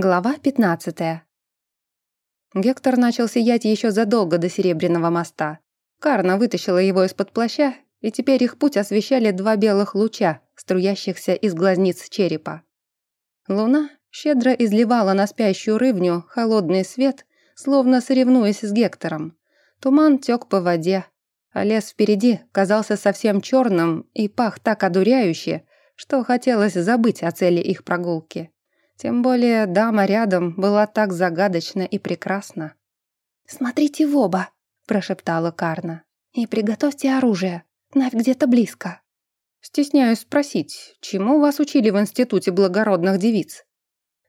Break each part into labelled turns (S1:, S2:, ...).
S1: Глава 15. Гектор начал сиять еще задолго до Серебряного моста. Карна вытащила его из-под плаща, и теперь их путь освещали два белых луча, струящихся из глазниц черепа. Луна щедро изливала на спящую рыбню холодный свет, словно соревнуясь с Гектором. Туман тек по воде, а лес впереди казался совсем черным и пах так одуряюще, что хотелось забыть о цели их прогулки. Тем более дама рядом была так загадочна и прекрасна.
S2: «Смотрите в оба», — прошептала Карна. «И приготовьте оружие. Навь где-то близко».
S1: «Стесняюсь спросить, чему вас учили в Институте благородных девиц?»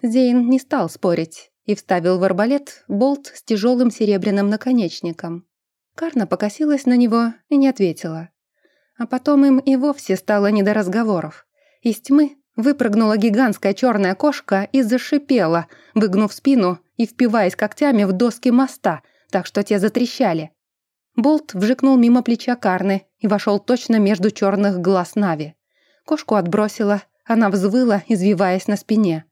S1: Зейн не стал спорить и вставил в арбалет болт с тяжелым серебряным наконечником. Карна покосилась на него и не ответила. А потом им и вовсе стало не до разговоров. Из тьмы Выпрыгнула гигантская черная кошка и зашипела, выгнув спину и впиваясь когтями в доски моста, так что те затрещали. Болт вжикнул мимо плеча Карны и вошел точно между черных глаз Нави. Кошку отбросила, она взвыла, извиваясь на спине.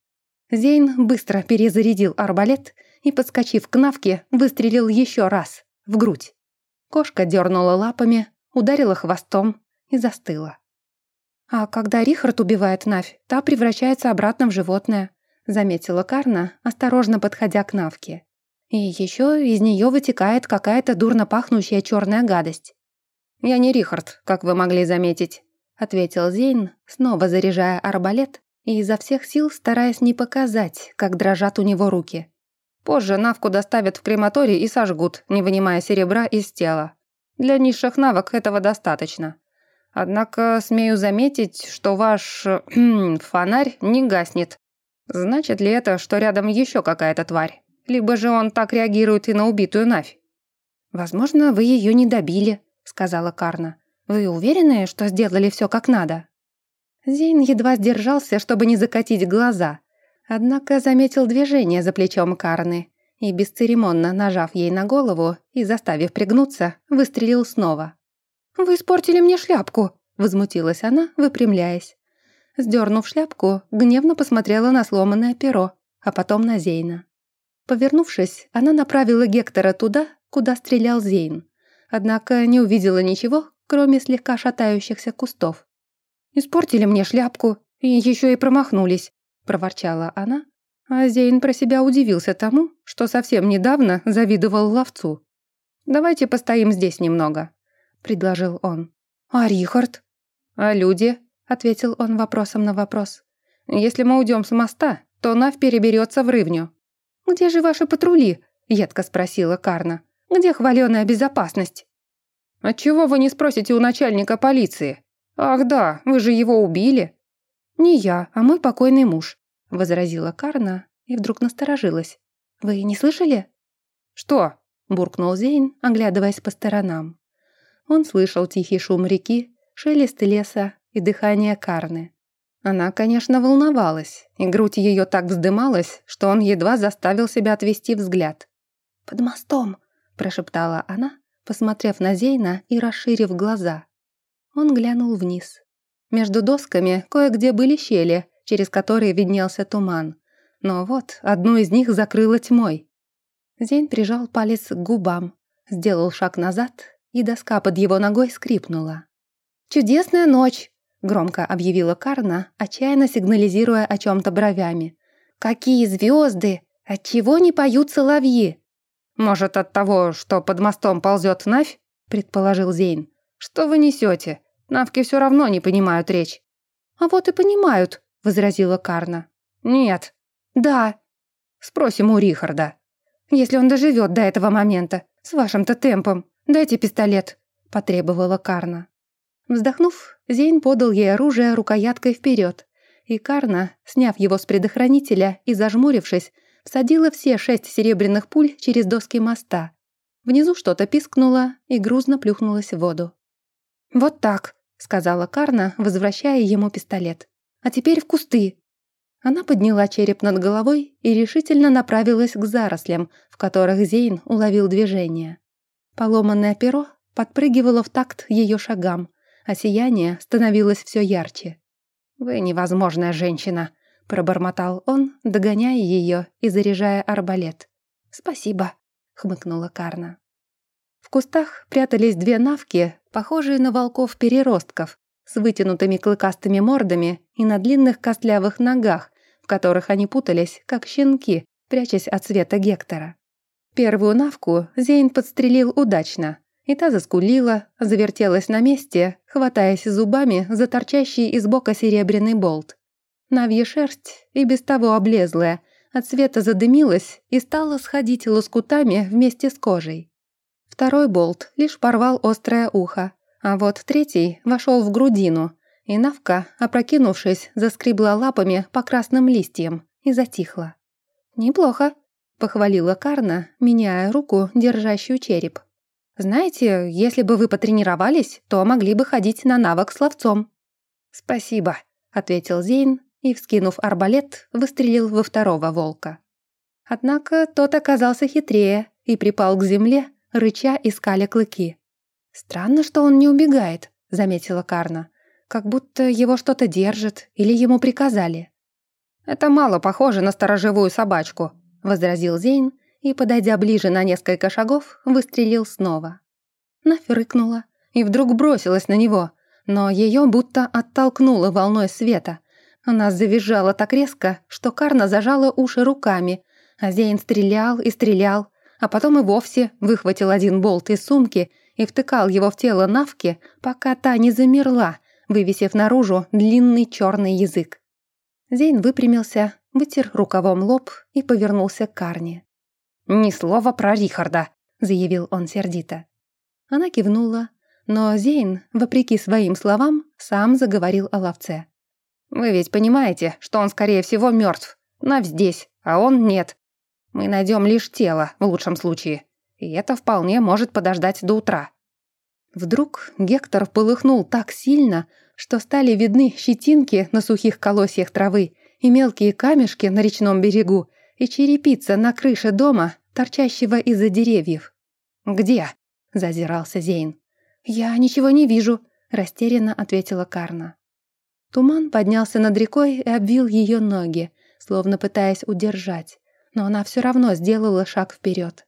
S1: Зейн быстро перезарядил арбалет и, подскочив к Навке, выстрелил еще раз, в грудь. Кошка дернула лапами, ударила хвостом и застыла.
S2: «А когда Рихард убивает Навь, та превращается обратно в животное», заметила Карна, осторожно подходя к Навке. «И еще из нее вытекает какая-то дурно пахнущая черная гадость».
S1: «Я не Рихард, как вы могли заметить», ответил Зейн, снова заряжая арбалет и изо всех сил стараясь не показать, как дрожат у него руки. Позже Навку доставят в крематорий и сожгут, не вынимая серебра из тела. Для низших навок этого достаточно. Однако смею заметить, что ваш фонарь не гаснет. Значит ли это, что рядом еще какая-то тварь? Либо же он так реагирует и на убитую Навь?
S2: «Возможно, вы ее не добили», — сказала Карна. «Вы уверены, что сделали все как надо?»
S1: Зейн едва сдержался, чтобы не закатить глаза. Однако заметил движение за плечом Карны и, бесцеремонно нажав ей на голову и заставив пригнуться, выстрелил снова.
S2: «Вы испортили мне шляпку», — возмутилась она, выпрямляясь.
S1: Сдернув шляпку, гневно посмотрела на сломанное перо, а потом на Зейна. Повернувшись, она направила Гектора туда, куда стрелял Зейн. Однако не увидела ничего, кроме слегка шатающихся кустов.
S2: «Испортили мне шляпку и еще и промахнулись», — проворчала она, а Зейн про себя удивился тому, что совсем недавно завидовал ловцу.
S1: «Давайте постоим здесь немного», предложил он.
S2: «А Рихард?»
S1: «А люди?» — ответил он вопросом на вопрос. «Если мы уйдем с моста, то Нав переберется в Рывню».
S2: «Где же ваши патрули?» — едко спросила Карна. «Где хваленая безопасность?»
S1: «Отчего вы не спросите у начальника полиции? Ах да, вы же его убили».
S2: «Не я, а мой покойный муж», — возразила Карна и вдруг насторожилась. «Вы не слышали?»
S1: «Что?»
S2: — буркнул Зейн, оглядываясь по сторонам.
S1: Он слышал тихий шум реки, шелест леса и дыхание Карны. Она, конечно, волновалась, и грудь ее так вздымалась, что он едва заставил себя отвести взгляд.
S2: «Под мостом», — прошептала она, посмотрев на Зейна и расширив глаза.
S1: Он глянул вниз. Между досками кое-где были щели, через которые виднелся туман. Но вот одну из них закрыло тьмой. Зейн прижал палец к губам, сделал шаг назад и доска под его ногой скрипнула.
S2: «Чудесная ночь!» — громко объявила Карна, отчаянно сигнализируя о чем-то бровями. «Какие звезды! Отчего не поют соловьи?»
S1: «Может, от того, что под мостом ползет Навь?» — предположил Зейн. «Что вы несете? Навки все равно не понимают речь».
S2: «А вот и понимают», — возразила Карна.
S1: «Нет».
S2: «Да».
S1: «Спросим у Рихарда».
S2: «Если он доживет до этого момента, с вашим-то темпом. «Дайте пистолет», — потребовала Карна.
S1: Вздохнув, Зейн подал ей оружие рукояткой вперед, и Карна, сняв его с предохранителя и зажмурившись, всадила все шесть серебряных пуль через доски моста. Внизу что-то пискнуло и грузно плюхнулось в воду.
S2: «Вот так», — сказала Карна, возвращая ему пистолет. «А теперь в кусты».
S1: Она подняла череп над головой и решительно направилась к зарослям, в которых Зейн уловил движение. Поломанное перо подпрыгивало в такт ее шагам, а сияние становилось все ярче. «Вы невозможная женщина», — пробормотал он, догоняя ее и заряжая арбалет. «Спасибо», — хмыкнула Карна. В кустах прятались две навки, похожие на волков-переростков, с вытянутыми клыкастыми мордами и на длинных костлявых ногах, в которых они путались, как щенки, прячась от света Гектора. Первую навку Зейн подстрелил удачно, и та заскулила, завертелась на месте, хватаясь зубами за торчащий из бока серебряный болт. Навья шерсть, и без того облезлая, от света задымилась и стала сходить лоскутами вместе с кожей. Второй болт лишь порвал острое ухо, а вот третий вошел в грудину, и Навка, опрокинувшись, заскребла лапами по красным листьям и затихла. «Неплохо», — похвалила Карна, меняя руку, держащую череп. «Знаете, если бы вы потренировались, то могли бы ходить на навык с ловцом». «Спасибо», — ответил Зейн и, вскинув арбалет, выстрелил во второго волка. Однако тот оказался хитрее и припал к земле, рыча и скаля клыки. «Странно, что он не убегает», — заметила Карна. «Как будто его что-то держит или ему приказали». «Это мало похоже на сторожевую собачку», — возразил Зейн и, подойдя ближе на несколько шагов, выстрелил снова. Нафь рыкнула и вдруг бросилась на него, но ее будто оттолкнуло волной света. Она завизжала так резко, что Карна зажала уши руками, а Зейн стрелял и стрелял, а потом и вовсе выхватил один болт из сумки и втыкал его в тело Навки, пока та не замерла, вывесив наружу длинный черный язык. Зейн выпрямился, вытер рукавом лоб и повернулся к Карне. «Ни слова про Рихарда», — заявил он сердито. Она кивнула, но Зейн, вопреки своим словам, сам заговорил о ловце. «Вы ведь понимаете, что он, скорее всего, мертв. Нав здесь, а он нет. Мы найдем лишь тело, в лучшем случае. И это вполне может подождать до утра». Вдруг Гектор полыхнул так сильно, что стали видны щетинки на сухих колосьях травы и мелкие камешки на речном берегу и черепица на крыше дома, торчащего из-за деревьев. «Где?» — зазирался Зейн. «Я ничего не вижу», — растерянно ответила Карна. Туман поднялся над рекой и обвил ее ноги, словно пытаясь удержать но она все равно сделала шаг вперед.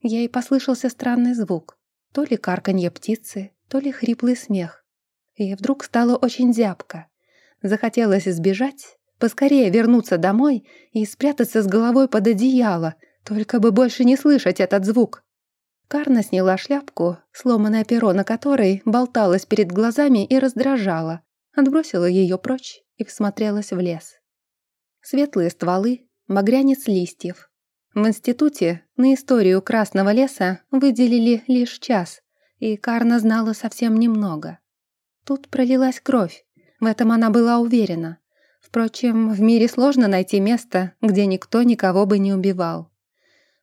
S1: Ей послышался странный звук, то ли карканье птицы, то ли хриплый смех. И вдруг стало очень зябко. Захотелось избежать, поскорее вернуться домой и спрятаться с головой под одеяло, только бы больше не слышать этот звук. Карна сняла шляпку, сломанное перо на которой болталось перед глазами и раздражало, отбросила ее прочь и всмотрелась в лес. Светлые стволы, багрянец листьев. В институте на историю Красного леса выделили лишь час, и Карна знала совсем немного. Тут пролилась кровь, в этом она была уверена. Впрочем, в мире сложно найти место, где никто никого бы не убивал.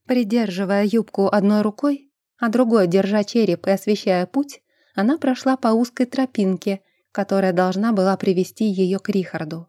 S1: Придерживая юбку одной рукой, а другой, держа череп и освещая путь, она прошла по узкой тропинке, которая должна была привести ее к Рихарду.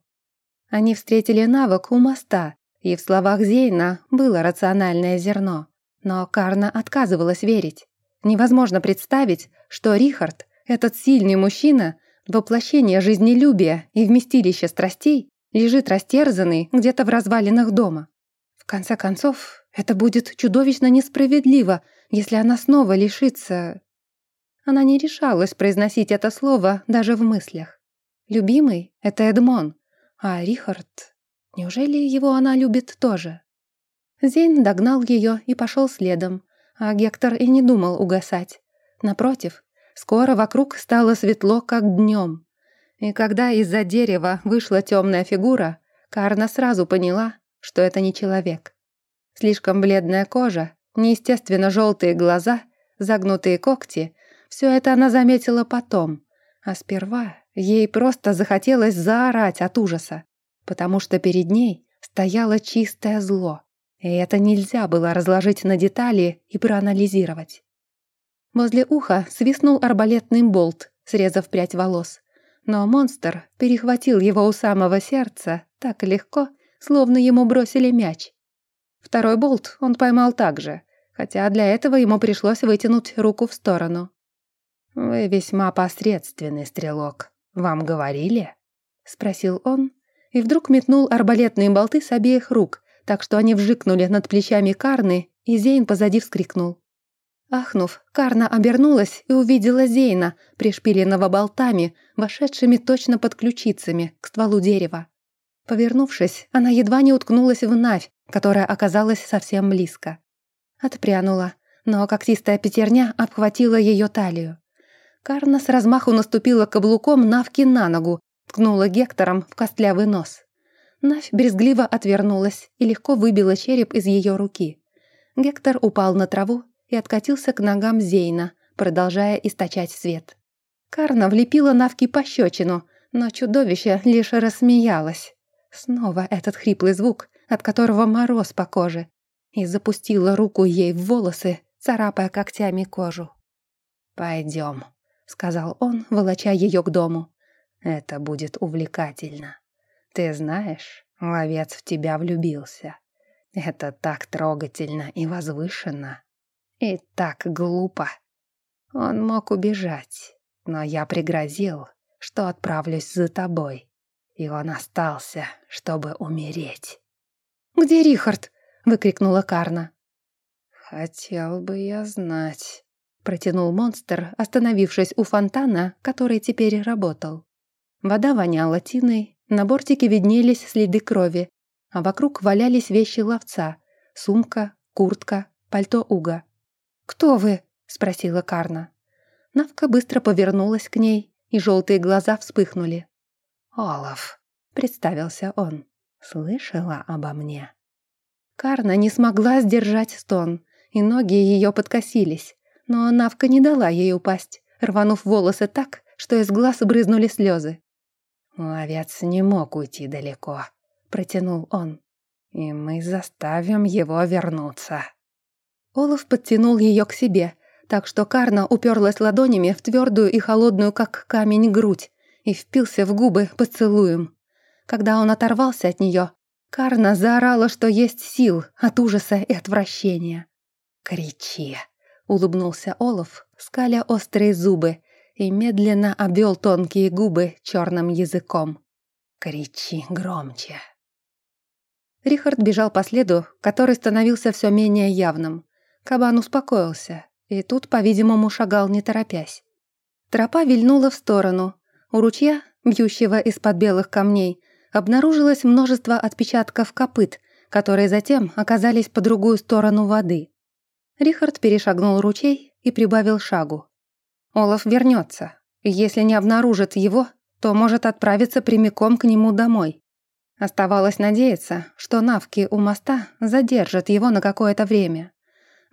S1: Они встретили навык у моста, и в словах Зейна было рациональное зерно. Но Карна отказывалась верить. Невозможно представить, что Рихард, этот сильный мужчина, воплощение жизнелюбия и вместилище страстей, лежит растерзанный где-то в развалинах дома. В конце концов, это будет чудовищно несправедливо, если она снова лишится... Она не решалась произносить это слово даже в мыслях. Любимый — это Эдмон, а Рихард... Неужели его она любит тоже? Зейн догнал ее и пошел следом, а Гектор и не думал угасать. Напротив, скоро вокруг стало светло, как днем. И когда из-за дерева вышла темная фигура, Карна сразу поняла, что это не человек. Слишком бледная кожа, неестественно желтые глаза, загнутые когти — все это она заметила потом, а сперва ей просто захотелось заорать от ужаса потому что перед ней стояло чистое зло, и это нельзя было разложить на детали и проанализировать. Возле уха свистнул арбалетный болт, срезав прядь волос, но монстр перехватил его у самого сердца так легко, словно ему бросили мяч. Второй болт он поймал также, хотя для этого ему пришлось вытянуть руку в сторону. «Вы весьма посредственный стрелок. Вам говорили?» — спросил он, и вдруг метнул арбалетные болты с обеих рук, так что они вжикнули над плечами Карны, и Зейн позади вскрикнул. Ахнув, Карна обернулась и увидела Зейна, пришпиленного болтами, вошедшими точно под ключицами, к стволу дерева. Повернувшись, она едва не уткнулась в Навь, которая оказалась совсем близко. Отпрянула, но когтистая пятерня обхватила ее талию. Карна с размаху наступила каблуком Навки на ногу, ткнула Гектором в костлявый нос. Навь брезгливо отвернулась и легко выбила череп из ее руки. Гектор упал на траву и откатился к ногам Зейна, продолжая источать свет. Карна влепила Навки пощечину, но чудовище лишь рассмеялось. Снова этот хриплый звук, от которого мороз по коже, и запустила руку ей в волосы, царапая когтями кожу. «Пойдем», — сказал он, волоча ее к дому. «Это будет увлекательно. Ты знаешь, ловец в тебя влюбился. Это так трогательно и возвышенно. И так глупо. Он мог убежать, но я пригрозил, что отправлюсь за тобой. И он остался, чтобы умереть.
S2: «Где Рихард?» — выкрикнула Карна.
S1: «Хотел бы я знать», — протянул монстр, остановившись у фонтана, который теперь работал. Вода воняла тиной, на бортике виднелись следы крови, а вокруг валялись вещи ловца — сумка, куртка, пальто Уга.
S2: «Кто вы?»
S1: — спросила Карна. Навка быстро повернулась к ней, и желтые глаза вспыхнули. «Олаф», — представился он, — «слышала обо мне». Карна не смогла сдержать стон, и ноги ее подкосились, но Навка не дала ей упасть, рванув волосы так, что из глаз брызнули слезы. «Ловец не мог уйти далеко», — протянул он, — «и мы заставим его вернуться». Олаф подтянул ее к себе, так что Карна уперлась ладонями в твердую и холодную, как камень, грудь и впился в губы поцелуем. Когда он оторвался от нее, Карна заорала, что есть сил от ужаса и отвращения. «Кричи!» — улыбнулся Олаф, скаля острые зубы, и медленно обвел тонкие губы черным языком. «Кричи громче!» Рихард бежал по следу, который становился все менее явным. Кабан успокоился, и тут, по-видимому, шагал не торопясь. Тропа вильнула в сторону. У ручья, бьющего из-под белых камней, обнаружилось множество отпечатков копыт, которые затем оказались по другую сторону воды. Рихард перешагнул ручей и прибавил шагу. Олаф вернется. Если не обнаружит его, то может отправиться прямиком к нему домой. Оставалось надеяться, что навки у моста задержат его на какое-то время.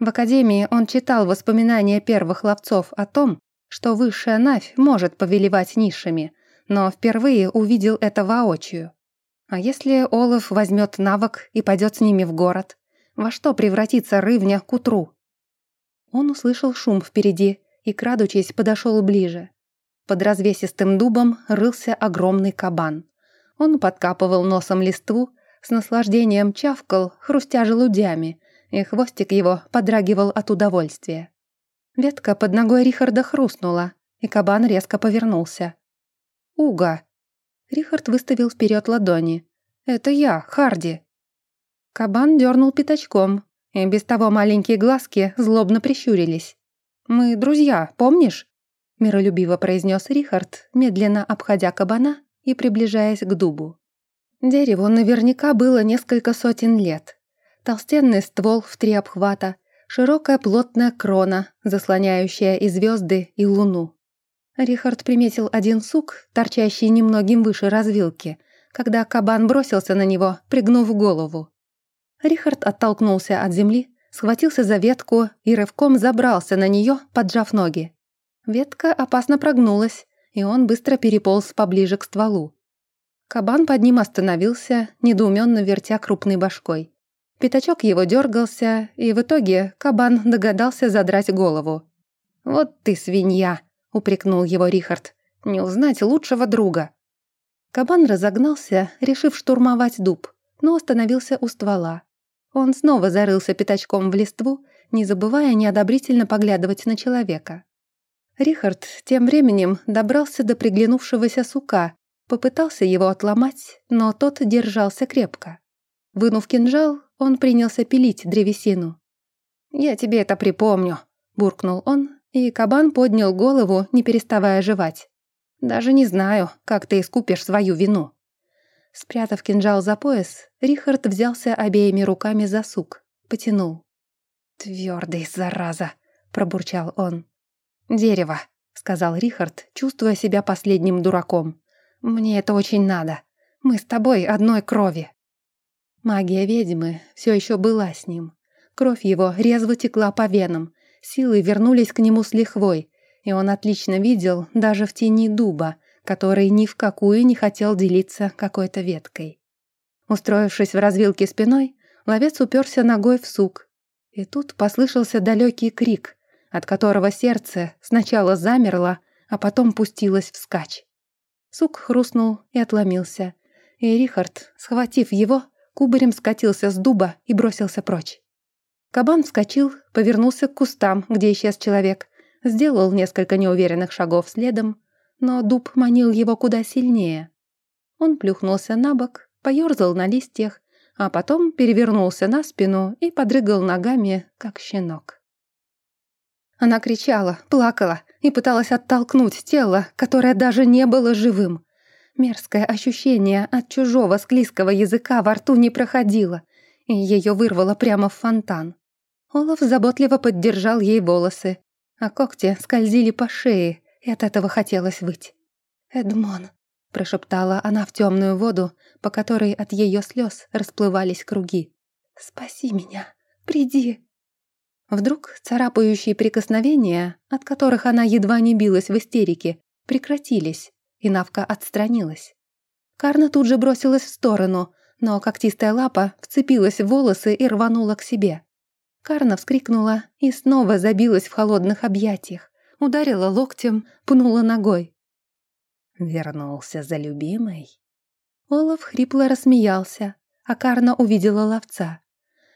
S1: В академии он читал воспоминания первых ловцов о том, что высшая Навь может повелевать низшими, но впервые увидел это воочию. А если Олаф возьмет навык и пойдет с ними в город? Во что превратится рывня к утру? Он услышал шум впереди и, крадучись, подошел ближе. Под развесистым дубом рылся огромный кабан. Он подкапывал носом листву, с наслаждением чавкал, хрустя желудями, и хвостик его подрагивал от удовольствия. Ветка под ногой Рихарда хрустнула, и кабан резко повернулся. «Уга!» Рихард выставил вперед ладони. «Это я, Харди!» Кабан дернул пятачком, и без того маленькие глазки злобно прищурились. «Мы друзья, помнишь?» миролюбиво произнес Рихард, медленно обходя кабана и приближаясь к дубу. Дереву наверняка было несколько сотен лет, толстенный ствол в три обхвата, широкая плотная крона, заслоняющая и звезды, и луну. Рихард приметил один сук, торчащий немногим выше развилки, когда кабан бросился на него, пригнув голову. Рихард оттолкнулся от земли, схватился за ветку и рывком забрался на нее, поджав ноги. Ветка опасно прогнулась, и он быстро переполз поближе к стволу. Кабан под ним остановился, недоуменно вертя крупной башкой. Пятачок его дергался, и в итоге кабан догадался задрать голову. «Вот ты свинья!» — упрекнул его Рихард. «Не узнать лучшего друга!» Кабан разогнался, решив штурмовать дуб, но остановился у ствола. Он снова зарылся пятачком в листву, не забывая неодобрительно поглядывать на человека. Рихард тем временем добрался до приглянувшегося сука Попытался его отломать, но тот держался крепко. Вынув кинжал, он принялся пилить древесину. «Я тебе это припомню», — буркнул он, и кабан поднял голову, не переставая жевать. «Даже не знаю, как ты искупишь свою вину». Спрятав кинжал за пояс, Рихард взялся обеими руками за сук, потянул. «Твёрдый, зараза!» — пробурчал он. «Дерево», — сказал Рихард, чувствуя себя последним дураком. «Мне это очень надо. Мы с тобой одной крови». Магия ведьмы все еще была с ним. Кровь его резво текла по венам, силы вернулись к нему с лихвой, и он отлично видел даже в тени дуба, который ни в какую не хотел делиться какой-то веткой. Устроившись в развилке спиной, ловец уперся ногой в сук. И тут послышался далекий крик, от которого сердце сначала замерло, а потом пустилось вскачь. Сук хрустнул и отломился, и Рихард, схватив его, кубарем скатился с дуба и бросился прочь. Кабан вскочил, повернулся к кустам, где исчез человек, сделал несколько неуверенных шагов следом, но дуб манил его куда сильнее. Он плюхнулся на бок, поёрзал на листьях, а потом перевернулся на спину и подрыгал ногами, как щенок. Она кричала, плакала и пыталась оттолкнуть тело, которое даже не было живым. Мерзкое ощущение от чужого склизкого языка во рту не проходило, и ее вырвало прямо в фонтан. Олаф заботливо поддержал ей волосы, а когти скользили по шее, и от этого хотелось выть. «Эдмон», — прошептала она в темную воду, по которой от ее слез расплывались круги. «Спаси меня! Приди!» Вдруг царапающие прикосновения, от которых она едва не билась в истерике, прекратились, и Навка отстранилась. Карна тут же бросилась в сторону, но когтистая лапа вцепилась в волосы и рванула к себе. Карна вскрикнула и снова забилась в холодных объятиях, ударила локтем, пнула ногой.
S3: Вернулся за любимой.
S1: Олаф хрипло рассмеялся, а Карна увидела ловца.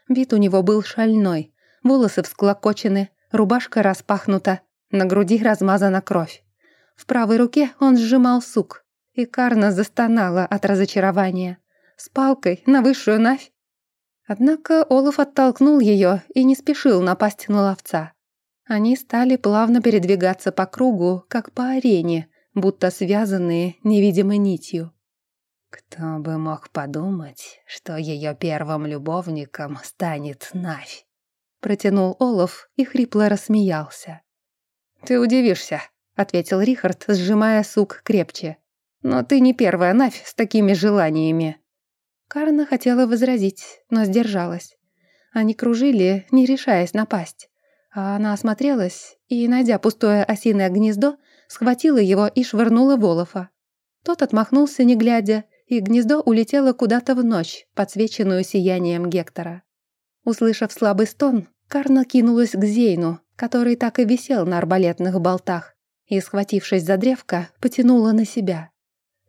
S1: Вид у него был шальной, волосы всклокочены, рубашка распахнута, на груди размазана кровь. В правой руке он сжимал сук, и Карна застонала от разочарования. С палкой на высшую навь. Однако Олаф оттолкнул ее и не спешил напасть на ловца. Они стали плавно передвигаться по кругу, как по арене, будто связанные невидимой нитью.
S3: Кто бы мог подумать, что ее первым любовником станет Навь?
S1: Протянул Олаф и хрипло рассмеялся. «Ты удивишься», — ответил Рихард, сжимая сук крепче. «Но ты не первая Навь с такими желаниями». Карна хотела возразить, но сдержалась. Они кружили, не решаясь напасть. А она осмотрелась и, найдя пустое осиное гнездо, схватила его и швырнула Волофа. Тот отмахнулся, не глядя, и гнездо улетело куда-то в ночь, подсвеченную сиянием Гектора. Услышав слабый стон, Карна кинулась к Зейну, который так и висел на арбалетных болтах, и, схватившись за древко, потянула на себя.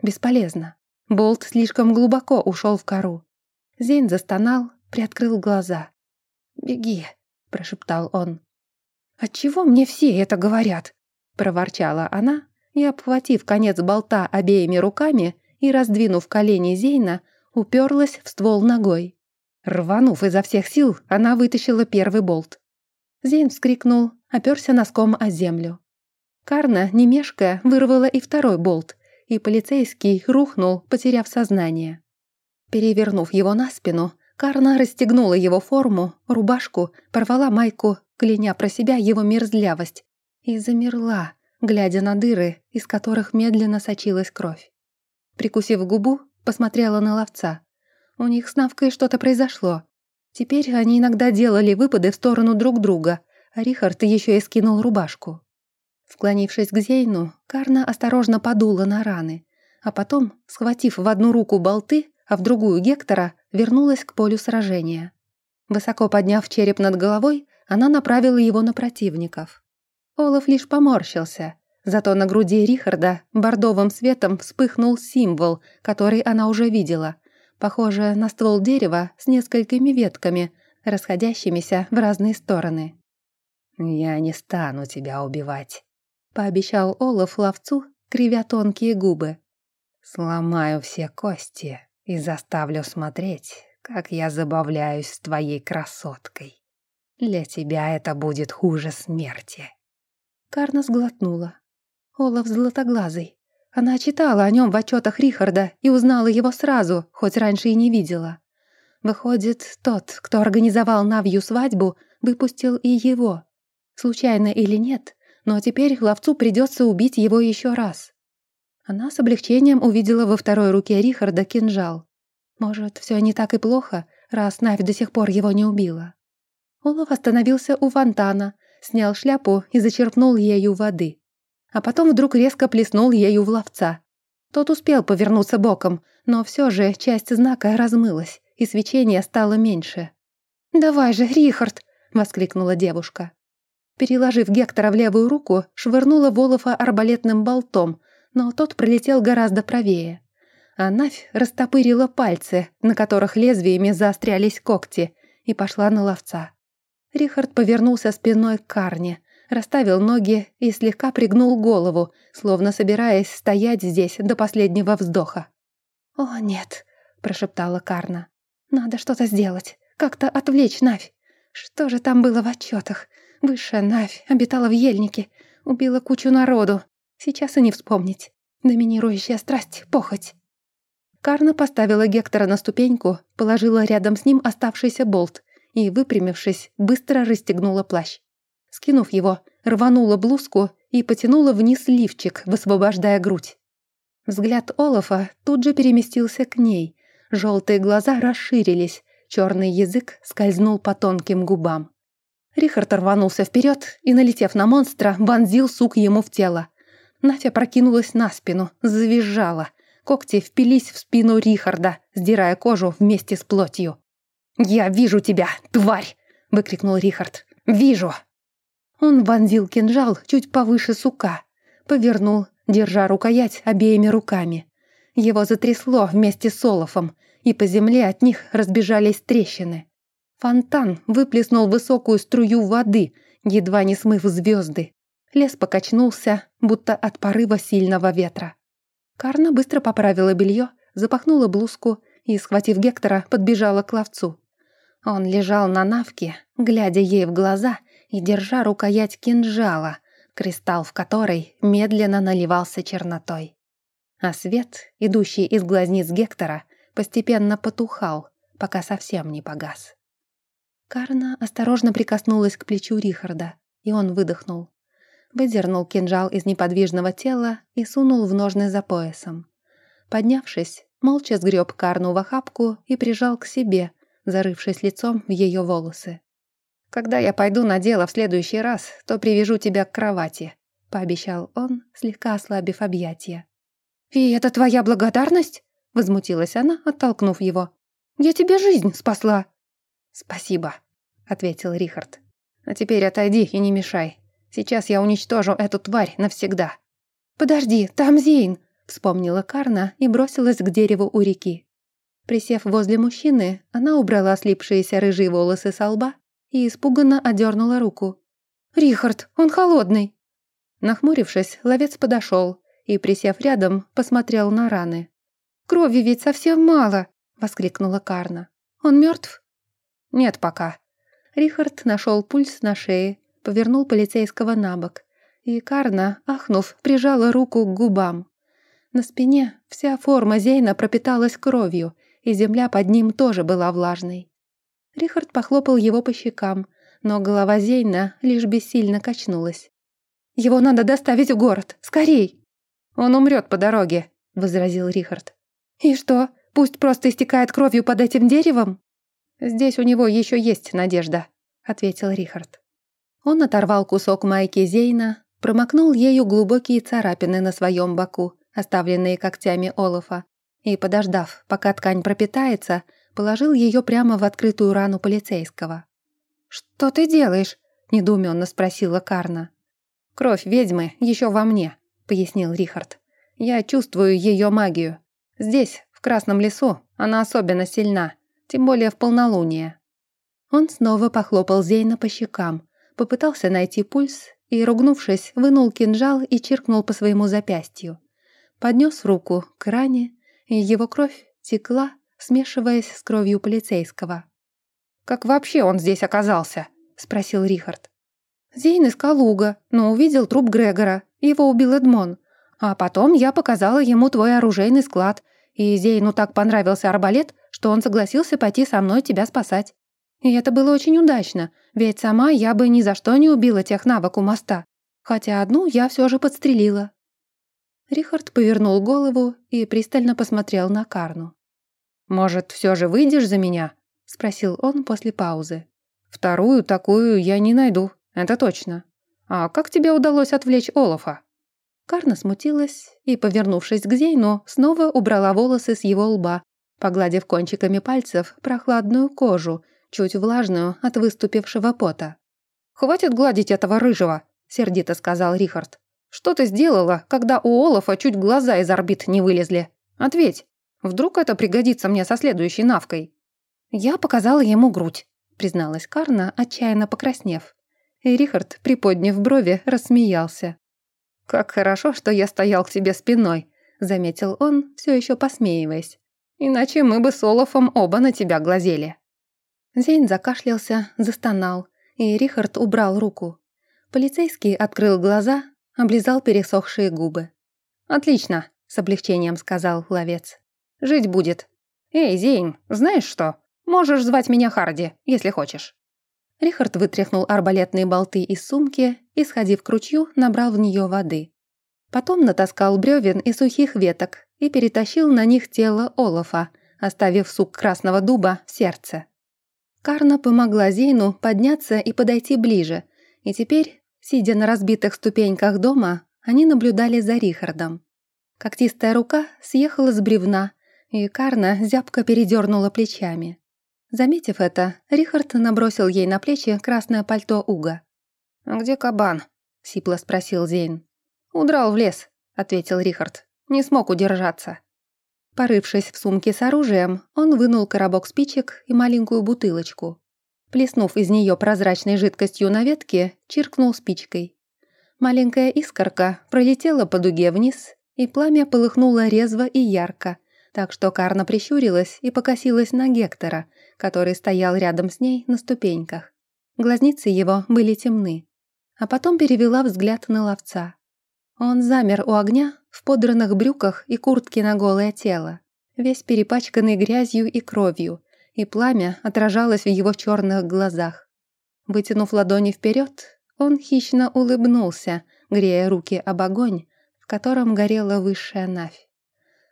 S1: Бесполезно. Болт слишком глубоко ушел в кору. Зейн застонал, приоткрыл глаза. «Беги», — прошептал он. «Отчего мне все это говорят?» — проворчала она, и, обхватив конец болта обеими руками и раздвинув колени Зейна, уперлась в ствол ногой. Рванув изо всех сил, она вытащила первый болт. Зейн вскрикнул, оперся носком о землю. Карна, не мешкая, вырвала и второй болт, и полицейский рухнул, потеряв сознание. Перевернув его на спину, Карна расстегнула его форму, рубашку, порвала майку, кляня про себя его мерзлявость, и замерла, глядя на дыры, из которых медленно сочилась кровь. Прикусив губу, посмотрела на ловца. У них с Навкой что-то произошло. Теперь они иногда делали выпады в сторону друг друга, а Рихард еще и скинул рубашку. Склонившись к Зейну, Карна осторожно подула на раны, а потом, схватив в одну руку болты, а в другую Гектора, вернулась к полю сражения. Высоко подняв череп над головой, она направила его на противников. Олаф лишь поморщился, зато на груди Рихарда бордовым светом вспыхнул символ, который она уже видела, похоже на ствол дерева с несколькими ветками, расходящимися в разные стороны.
S3: «Я не стану тебя убивать»,
S1: пообещал Олаф ловцу, кривя тонкие губы.
S3: Сломаю все кости и заставлю смотреть, как я забавляюсь с твоей красоткой. Для тебя это будет хуже смерти».
S2: Карна сглотнула. Олаф златоглазый. Она читала о нем в отчетах Рихарда и узнала его сразу, хоть раньше и не видела. Выходит, тот, кто организовал Навью свадьбу, выпустил и его. Случайно или нет, но теперь ловцу придется убить его еще раз. Она с облегчением увидела во второй руке Рихарда кинжал. Может, все не так и плохо, раз Навь до сих пор его не убила. Олаф остановился у фонтана, снял шляпу и зачерпнул ею воды. А потом вдруг резко плеснул ею в ловца. Тот успел повернуться боком, но все же часть знака размылась, и свечение стало меньше. «Давай же, Рихард!» — воскликнула девушка. Переложив Гектора в левую руку, швырнула Волофа арбалетным болтом, но тот пролетел гораздо правее. А Навь растопырила пальцы, на которых лезвиями заострялись когти, и пошла на ловца. Рихард повернулся спиной к Карне, расставил ноги и слегка пригнул голову, словно собираясь стоять здесь до последнего вздоха. «О, нет», — прошептала Карна. «Надо что-то сделать, как-то отвлечь Навь. Что же там было в отчетах? Высшая Навь обитала в ельнике, убила кучу народу. Сейчас и не вспомнить. Доминирующая страсть — похоть. Карна поставила Гектора на ступеньку, положила рядом с ним оставшийся болт и, выпрямившись, быстро расстегнула плащ. Скинув его, рванула блузку и потянула вниз лифчик, высвобождая грудь. Взгляд Олафа тут же переместился к ней. Желтые глаза расширились, черный язык скользнул по тонким губам. Рихард рванулся вперед и, налетев на монстра, вонзил сук ему в тело. Нафя прокинулась на спину, завизжала. Когти впились в спину Рихарда, сдирая кожу вместе с плотью. «Я вижу тебя, тварь!» — выкрикнул Рихард. «Вижу!» Он вонзил кинжал чуть повыше сука, повернул, держа рукоять обеими руками. Его затрясло вместе с Олафом, и по земле от них разбежались трещины. Фонтан выплеснул высокую струю воды, едва не смыв звезды. Лес покачнулся, будто от порыва сильного ветра. Карна быстро поправила белье, запахнула блузку и, схватив Гектора, подбежала к ловцу. Он лежал на навке, глядя ей в глаза и держа рукоять кинжала, кристалл в которой медленно наливался чернотой. А свет, идущий из глазниц Гектора, постепенно потухал, пока совсем не погас. Карна осторожно прикоснулась к плечу Рихарда, и он выдохнул. Выдернул кинжал из неподвижного тела и сунул в ножны за поясом. Поднявшись, молча сгреб Карну в охапку и прижал к себе, зарывшись лицом в ее волосы. «Когда я пойду на дело в следующий раз, то привяжу тебя к кровати», — пообещал он, слегка ослабив объятия. «И это твоя благодарность?» — возмутилась она, оттолкнув его. «Я тебе жизнь спасла!» «Спасибо», — ответил Рихард. «А теперь отойди и не мешай. Сейчас я уничтожу эту тварь навсегда». «Подожди, там Зейн!» — вспомнила Карна и бросилась к дереву у реки. Присев возле мужчины, она убрала слипшиеся рыжие волосы со лба и испуганно одернула руку. «Рихард, он холодный!» Нахмурившись, ловец подошел и, присев рядом, посмотрел на раны. «Крови ведь совсем мало!» — воскликнула Карна. «Он мертв?» «Нет пока». Рихард нашел пульс на шее, повернул полицейского на бок, и Карна, ахнув, прижала руку к губам. На спине вся форма Зейна пропиталась кровью, и земля под ним тоже была влажной. Рихард похлопал его по щекам, но голова Зейна лишь бессильно качнулась. «Его надо доставить в город! Скорей!» «Он умрет по дороге», — возразил Рихард. «И что, пусть просто истекает кровью под этим деревом?» «Здесь у него еще есть надежда», — ответил Рихард. Он оторвал кусок майки Зейна, промокнул ею глубокие царапины на своем боку, оставленные когтями Олафа, и, подождав, пока ткань пропитается, положил ее прямо в открытую рану полицейского. «Что ты делаешь?» — недоуменно спросила Карна. «Кровь ведьмы еще во мне», — пояснил Рихард. «Я чувствую ее магию. Здесь, в Красном лесу, она особенно сильна, тем более в полнолуние». Он снова похлопал Зейна по щекам, попытался найти пульс и, ругнувшись, вынул кинжал и чиркнул по своему запястью.
S1: поднес руку к ране, и его кровь текла, смешиваясь с кровью полицейского.
S2: «Как вообще он здесь оказался?» — спросил Рихард.
S1: Зейн искал Уга, но увидел труп Грегора. Его убил Эдмон. А потом я показала ему твой оружейный склад, и Зейну так понравился арбалет, что он согласился пойти со мной тебя спасать. И это было очень удачно, ведь сама я бы ни за что не убила тех навык у моста, хотя одну я все же подстрелила». Рихард повернул голову и пристально посмотрел на Карну.
S2: «Может, все же выйдешь за меня?» — спросил он после паузы. «Вторую такую я не найду, это точно. А как тебе удалось отвлечь Олафа?»
S1: Карна смутилась и, повернувшись к Зейну, снова убрала волосы с его лба, погладив кончиками пальцев прохладную кожу, чуть влажную от выступившего пота.
S2: «Хватит гладить этого рыжего», — сердито сказал Рихард. «Что ты сделала, когда у Олафа чуть глаза из орбит не вылезли? Ответь. Вдруг это пригодится мне со следующей навкой?»
S1: «Я показала ему грудь», — призналась Карна, отчаянно покраснев. И Рихард, приподняв брови, рассмеялся.
S2: «Как хорошо, что я стоял к тебе спиной», — заметил он, все еще посмеиваясь. «Иначе мы бы с Олафом оба на тебя глазели».
S1: Зейн закашлялся, застонал, и Рихард убрал руку. Полицейский открыл глаза, облизал пересохшие губы.
S2: «Отлично», — с облегчением сказал ловец. «Жить будет. Эй, Зейн, знаешь что? Можешь звать меня Харди, если хочешь».
S1: Рихард вытряхнул арбалетные болты из сумки и, сходив к ручью, набрал в нее воды. Потом натаскал бревен и сухих веток и перетащил на них тело Олафа, оставив сук красного дуба в сердце. Карна помогла Зейну подняться и подойти ближе, и теперь, сидя на разбитых ступеньках дома, они наблюдали за Рихардом. Когтистая рука съехала с бревна, и Карна зябко передернула плечами. Заметив это, Рихард набросил ей на плечи красное пальто Уга.
S2: «А где кабан?» — сипло спросил Зейн.
S1: «Удрал в лес», — ответил Рихард. «Не смог удержаться». Порывшись в сумке с оружием, он вынул коробок спичек и маленькую бутылочку. Плеснув из нее прозрачной жидкостью на ветке, чиркнул спичкой. Маленькая искорка пролетела по дуге вниз, и пламя полыхнуло резво и ярко, так что Карна прищурилась и покосилась на Гектора, который стоял рядом с ней на ступеньках. Глазницы его были темны. А потом перевела взгляд на ловца. Он замер у огня в подранных брюках и куртке на голое тело, весь перепачканный грязью и кровью, и пламя отражалось в его черных глазах. Вытянув ладони вперед, он хищно улыбнулся, грея руки об огонь, в котором горела высшая навь.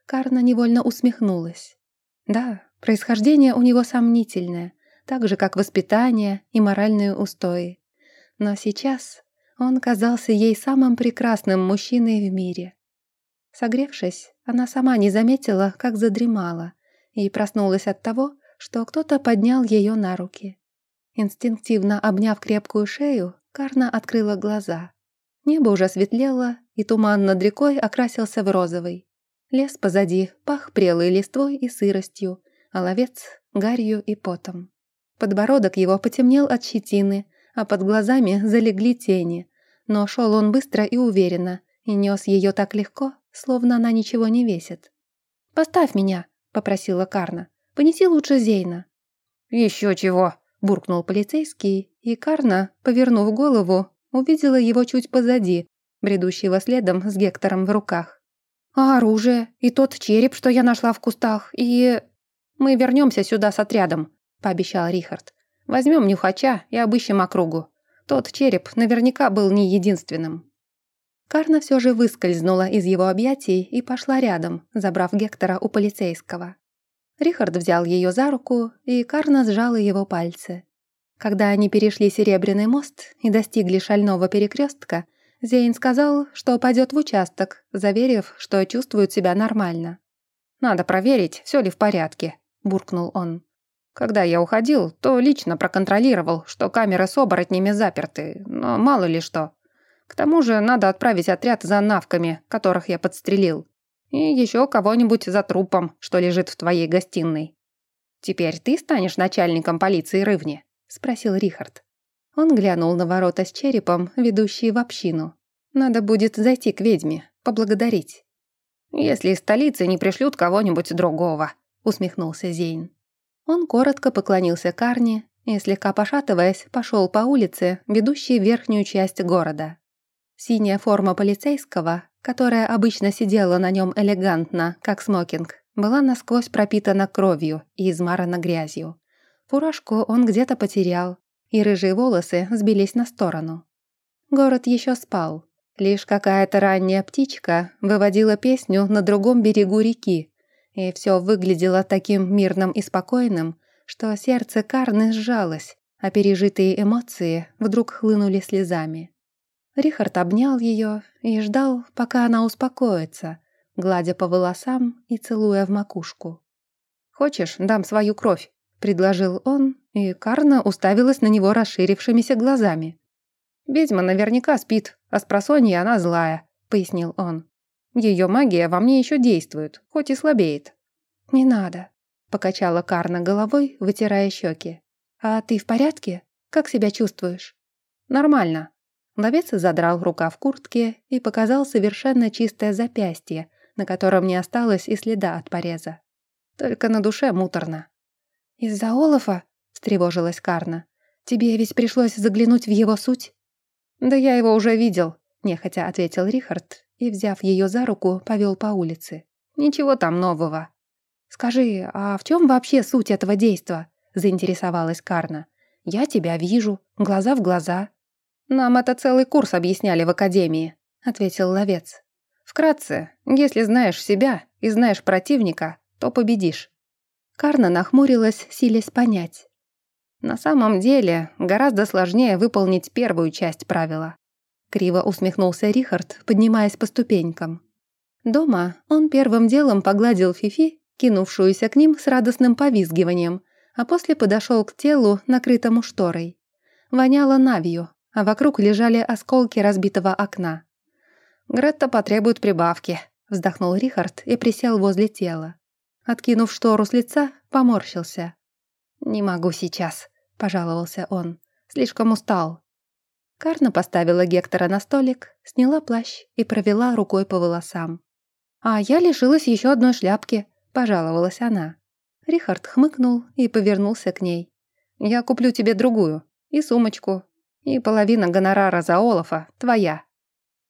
S1: Карна невольно усмехнулась. Да, Происхождение у него сомнительное, так же, как воспитание и моральные устои. Но сейчас он казался ей самым прекрасным мужчиной в мире. Согревшись, она сама не заметила, как задремала, и проснулась от того, что кто-то поднял ее на руки. Инстинктивно обняв крепкую шею, Карна открыла глаза. Небо уже светлело, и туман над рекой окрасился в розовый. Лес позади пах прелой листвой и сыростью, а ловец — гарью и потом. Подбородок его потемнел от щетины, а под глазами залегли тени. Но шел он быстро и уверенно, и нес ее так легко, словно она ничего не весит. «Поставь меня», — попросила Карна. «Понеси лучше Зейна».
S2: «Еще чего», — буркнул полицейский, и Карна, повернув голову, увидела его чуть позади, бредущего следом с Гектором в руках.
S1: «А оружие? И тот череп, что я нашла в кустах? И...»
S2: «Мы вернемся сюда с отрядом», — пообещал Рихард. «Возьмем нюхача и обыщем округу. Тот череп наверняка был не единственным».
S1: Карна все же выскользнула из его объятий и пошла рядом, забрав Гектора у полицейского. Рихард взял ее за руку, и Карна сжала его пальцы. Когда они перешли Серебряный мост и достигли шального перекрестка, Зейн сказал, что пойдет в участок, заверив, что чувствует себя нормально.
S2: «Надо проверить, все ли в порядке», буркнул он. Когда я уходил, то лично проконтролировал, что камеры с оборотнями заперты, но мало ли что. К тому же надо отправить отряд за навками, которых я подстрелил. И еще кого-нибудь за трупом, что лежит в твоей гостиной. «Теперь ты станешь начальником полиции Рывни?» — спросил Рихард.
S1: Он глянул на ворота с черепом, ведущие в общину. «Надо будет зайти к ведьме, поблагодарить». если из столицы не пришлют кого-нибудь другого», — усмехнулся Зейн.
S2: Он коротко поклонился Карне и, слегка пошатываясь, пошел по улице, ведущей в верхнюю часть города. Синяя форма полицейского, которая обычно сидела на нем элегантно, как смокинг, была насквозь пропитана кровью и измарана грязью. Фуражку он где-то потерял, и рыжие волосы сбились на сторону. Город еще спал. Лишь какая-то ранняя птичка выводила песню на другом берегу реки, и все выглядело таким мирным и спокойным, что сердце Карны сжалось, а пережитые эмоции вдруг хлынули слезами. Рихард обнял ее и ждал, пока она успокоится, гладя по волосам и целуя в макушку. «Хочешь, дам свою кровь?» — предложил он, и Карна уставилась на него расширившимися глазами. «Ведьма наверняка спит, а с просонья она злая», — пояснил он. «Ее магия во мне еще действует, хоть и слабеет». «Не надо», — покачала Карна головой, вытирая щеки. «А ты в порядке? Как себя чувствуешь?»
S1: «Нормально». Ловец задрал рука в куртке и показал совершенно чистое запястье, на котором не осталось и следа от пореза. Только на душе муторно.
S2: «Из-за Олафа?» — встревожилась Карна. «Тебе ведь пришлось заглянуть в его суть?»
S1: «Да я его уже видел», — нехотя ответил Рихард и, взяв ее за руку, повел по улице. «Ничего там нового».
S2: «Скажи, а в чем вообще суть этого действа?» — заинтересовалась Карна. «Я тебя вижу, глаза в глаза».
S1: «Нам это целый курс объясняли в академии», — ответил ловец. Вкратце, если знаешь себя и знаешь противника, то победишь.
S2: Карна нахмурилась, силясь понять.
S1: На самом деле, гораздо сложнее выполнить первую часть правила.
S2: Криво усмехнулся Рихард, поднимаясь по ступенькам. Дома он первым делом погладил Фифи, кинувшуюся к ним с радостным повизгиванием, а после подошел к телу, накрытому шторой. Воняло навью, а вокруг лежали осколки разбитого окна.
S1: «Гретта потребует прибавки», — вздохнул Рихард и присел возле тела. Откинув штору с лица, поморщился. «Не могу сейчас», — пожаловался он. «Слишком устал».
S2: Карна поставила Гектора на столик, сняла плащ и провела рукой по волосам. «А я лишилась еще одной шляпки», — пожаловалась она. Рихард хмыкнул и повернулся к ней.
S1: «Я куплю тебе другую. И сумочку. И половина гонорара за Олафа твоя».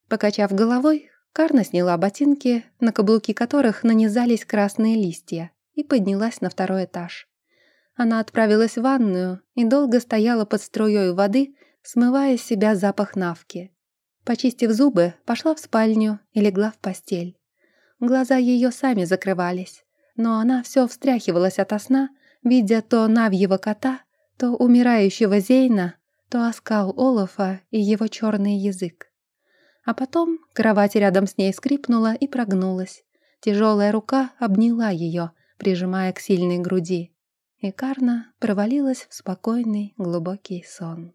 S2: Покачав головой, Карна сняла ботинки, на каблуки которых нанизались красные листья, и поднялась на второй этаж. Она отправилась в ванную и долго стояла под струей воды, смывая с себя запах навки. Почистив зубы, пошла в спальню и легла в постель. Глаза ее сами закрывались, но она все встряхивалась ото сна, видя то навьего кота, то умирающего Зейна, то оскал Олафа и его черный язык. А потом кровать рядом с ней скрипнула и прогнулась. Тяжелая рука обняла ее, прижимая к сильной груди. И Карна провалилась в спокойный глубокий сон.